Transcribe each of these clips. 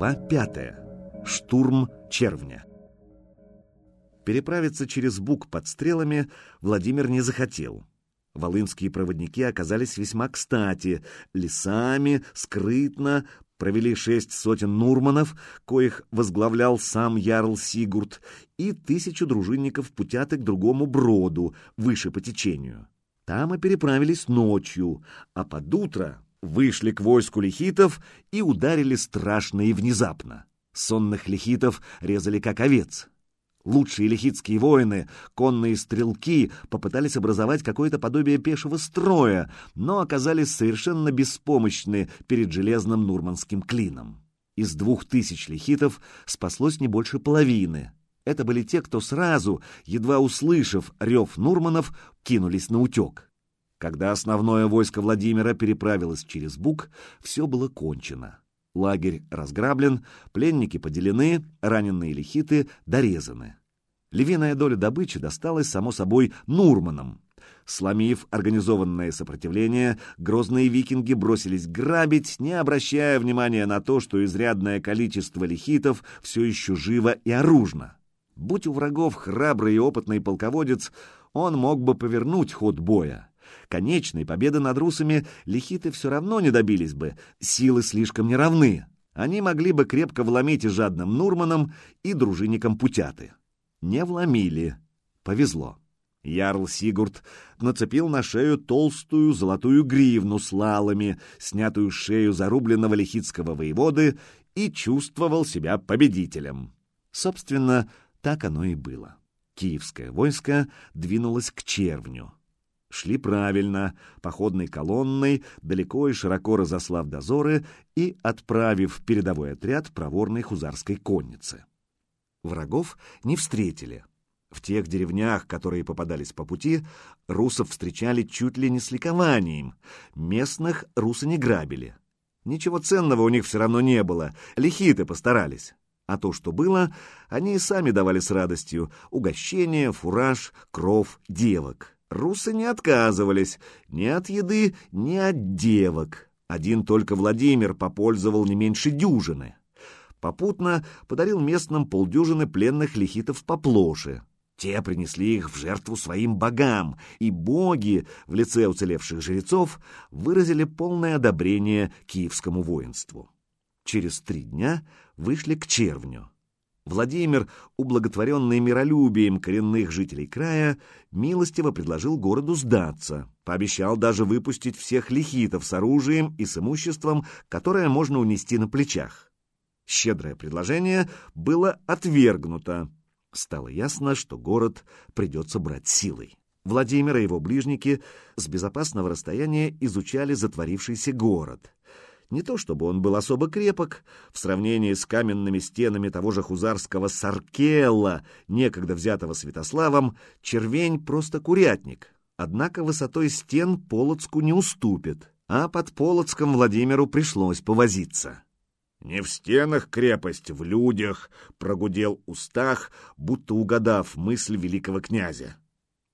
Глава пятая. Штурм червня. Переправиться через Буг под стрелами Владимир не захотел. Волынские проводники оказались весьма кстати, лесами, скрытно, провели шесть сотен нурманов, коих возглавлял сам Ярл Сигурд, и тысячу дружинников путяты к другому броду, выше по течению. Там и переправились ночью, а под утро вышли к войску лихитов и ударили страшно и внезапно. Сонных лихитов резали как овец. Лучшие лихитские воины, конные стрелки, попытались образовать какое-то подобие пешего строя, но оказались совершенно беспомощны перед железным нурманским клином. Из двух тысяч лихитов спаслось не больше половины. Это были те, кто сразу, едва услышав рев Нурманов, кинулись на утек. Когда основное войско Владимира переправилось через Буг, все было кончено. Лагерь разграблен, пленники поделены, раненые лихиты дорезаны. Львиная доля добычи досталась, само собой, Нурманам. Сломив организованное сопротивление, грозные викинги бросились грабить, не обращая внимания на то, что изрядное количество лихитов все еще живо и оружно. Будь у врагов храбрый и опытный полководец, он мог бы повернуть ход боя. Конечной победы над русами лихиты все равно не добились бы, силы слишком неравны. Они могли бы крепко вломить и жадным Нурманам, и дружинникам Путяты. Не вломили. Повезло. Ярл Сигурд нацепил на шею толстую золотую гривну с лалами, снятую шею зарубленного лихитского воеводы, и чувствовал себя победителем. Собственно, так оно и было. Киевское войско двинулось к червню. Шли правильно, походной колонной, далеко и широко разослав дозоры и отправив передовой отряд проворной хузарской конницы. Врагов не встретили. В тех деревнях, которые попадались по пути, русов встречали чуть ли не с ликованием. Местных русы не грабили. Ничего ценного у них все равно не было, лихиты постарались. А то, что было, они и сами давали с радостью — угощение, фураж, кров, девок. Русы не отказывались ни от еды, ни от девок. Один только Владимир попользовал не меньше дюжины. Попутно подарил местным полдюжины пленных лихитов поплоше. Те принесли их в жертву своим богам, и боги в лице уцелевших жрецов выразили полное одобрение киевскому воинству. Через три дня вышли к червню. Владимир, ублаготворенный миролюбием коренных жителей края, милостиво предложил городу сдаться, пообещал даже выпустить всех лихитов с оружием и с имуществом, которое можно унести на плечах. Щедрое предложение было отвергнуто. Стало ясно, что город придется брать силой. Владимир и его ближники с безопасного расстояния изучали затворившийся город — не то чтобы он был особо крепок, в сравнении с каменными стенами того же хузарского Саркелла, некогда взятого Святославом, червень просто курятник. Однако высотой стен Полоцку не уступит, а под Полоцком Владимиру пришлось повозиться. «Не в стенах крепость, в людях», — прогудел устах, будто угадав мысль великого князя.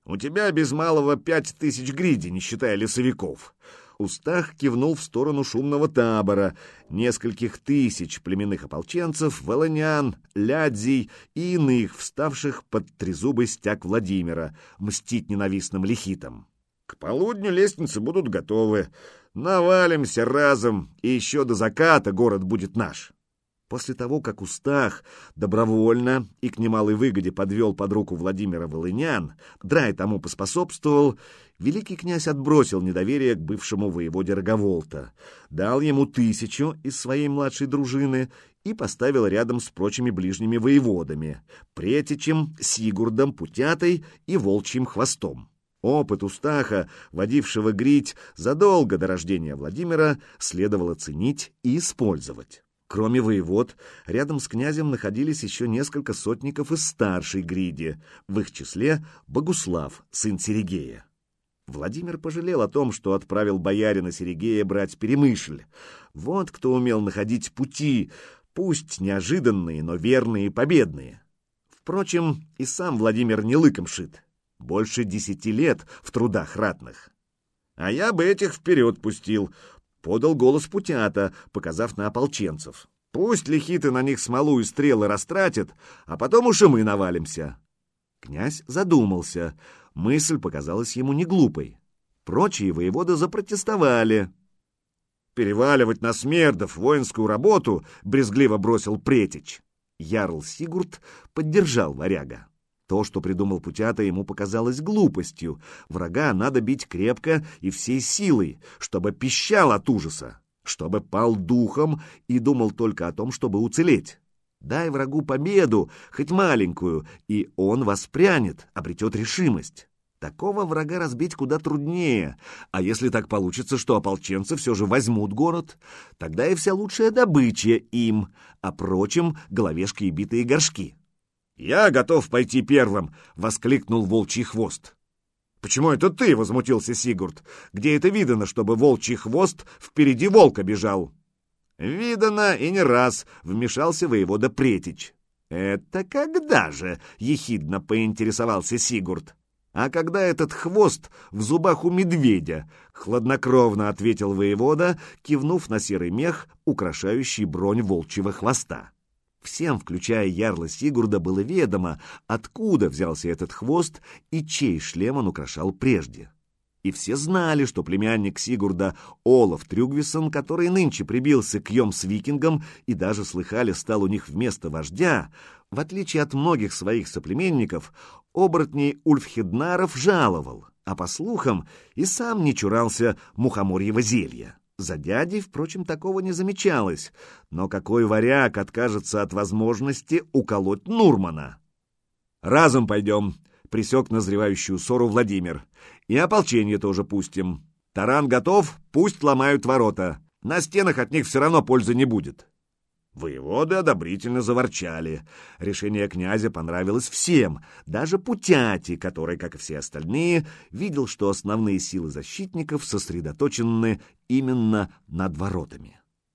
«У тебя без малого пять тысяч гриди, не считая лесовиков. Устах кивнул в сторону шумного табора, нескольких тысяч племенных ополченцев, волынян, лядзей и иных, вставших под трезубый стяг Владимира, мстить ненавистным лихитам. К полудню лестницы будут готовы. Навалимся разом, и еще до заката город будет наш. После того, как Устах добровольно и к немалой выгоде подвел под руку Владимира Волынян, Драй тому поспособствовал, великий князь отбросил недоверие к бывшему воеводе Роговолта, дал ему тысячу из своей младшей дружины и поставил рядом с прочими ближними воеводами, Претичем, Сигурдом, Путятой и Волчьим Хвостом. Опыт Устаха, водившего грить задолго до рождения Владимира, следовало ценить и использовать. Кроме воевод, рядом с князем находились еще несколько сотников из старшей гриди, в их числе Богуслав, сын Серегея. Владимир пожалел о том, что отправил боярина Серегея брать Перемышль. Вот кто умел находить пути, пусть неожиданные, но верные и победные. Впрочем, и сам Владимир не лыком шит. Больше десяти лет в трудах ратных. А я бы этих вперед пустил, подал голос Путята, показав на ополченцев. Пусть лихиты на них смолу и стрелы растратят, а потом уж и мы навалимся. Князь задумался. Мысль показалась ему не глупой. Прочие воеводы запротестовали. «Переваливать на смердов воинскую работу!» — брезгливо бросил Претич. Ярл Сигурд поддержал варяга. То, что придумал Путята, ему показалось глупостью. Врага надо бить крепко и всей силой, чтобы пищал от ужаса, чтобы пал духом и думал только о том, чтобы уцелеть. Дай врагу победу, хоть маленькую, и он воспрянет, обретет решимость. Такого врага разбить куда труднее, а если так получится, что ополченцы все же возьмут город, тогда и вся лучшая добыча им, а прочим — головешки и битые горшки. «Я готов пойти первым!» — воскликнул волчий хвост. «Почему это ты?» — возмутился Сигурд. «Где это видано, чтобы волчий хвост впереди волка бежал?» «Видано и не раз», — вмешался воевода Претич. «Это когда же?» — ехидно поинтересовался Сигурд. «А когда этот хвост в зубах у медведя?» — хладнокровно ответил воевода, кивнув на серый мех, украшающий бронь волчьего хвоста. Всем, включая ярла Сигурда, было ведомо, откуда взялся этот хвост и чей шлем он украшал прежде. И все знали, что племянник Сигурда Олаф Трюгвисон, который нынче прибился к Йом-Свикингам и даже слыхали стал у них вместо вождя, в отличие от многих своих соплеменников, оборотней Ульфхеднаров жаловал, а по слухам и сам не чурался мухоморьего зелья. За дядей, впрочем, такого не замечалось, но какой варяг откажется от возможности уколоть Нурмана? «Разом пойдем», — присек назревающую ссору Владимир. «И ополчение тоже пустим. Таран готов, пусть ломают ворота. На стенах от них все равно пользы не будет». Воеводы одобрительно заворчали. Решение князя понравилось всем, даже Путяти, который, как и все остальные, видел, что основные силы защитников сосредоточены именно над воротами.